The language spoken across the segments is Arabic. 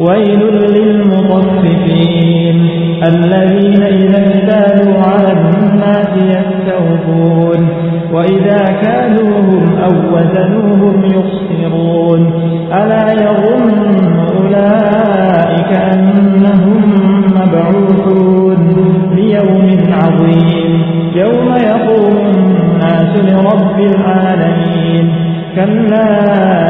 ويل للمطففين الذين إذا اكتالوا على الناس يستوفون وإذا كالوهم أو وزنوهم يخسرون ألا يظن أولئك أنهم مبعوثون ليوم عظيم يوم يقوم الناس لرب العالمين كلا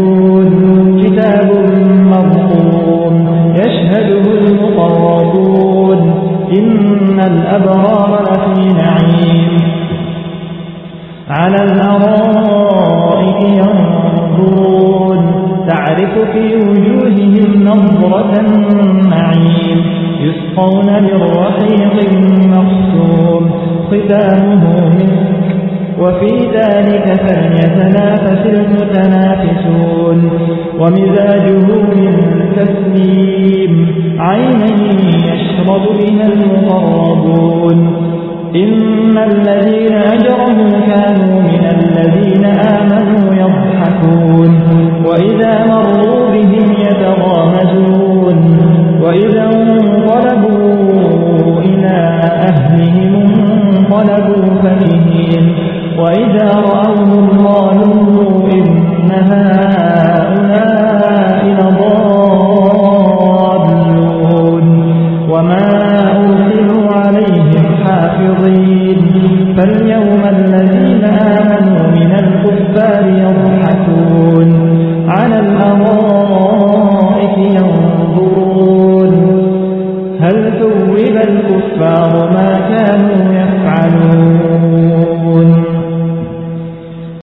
تعرف في وجوههم نظرة النعيم يسقون من رحيق مخصوم ختامه مسك وفي ذلك فليتنافس المتنافسون. ومزاجه من تسليم عينا يشرب بها المقربون. إن الذين أجرموا كانوا من الذين انقلبوا فكهين. وإذا رأوهم قالوا